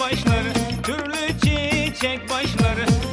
başları Türlü çiçek başları.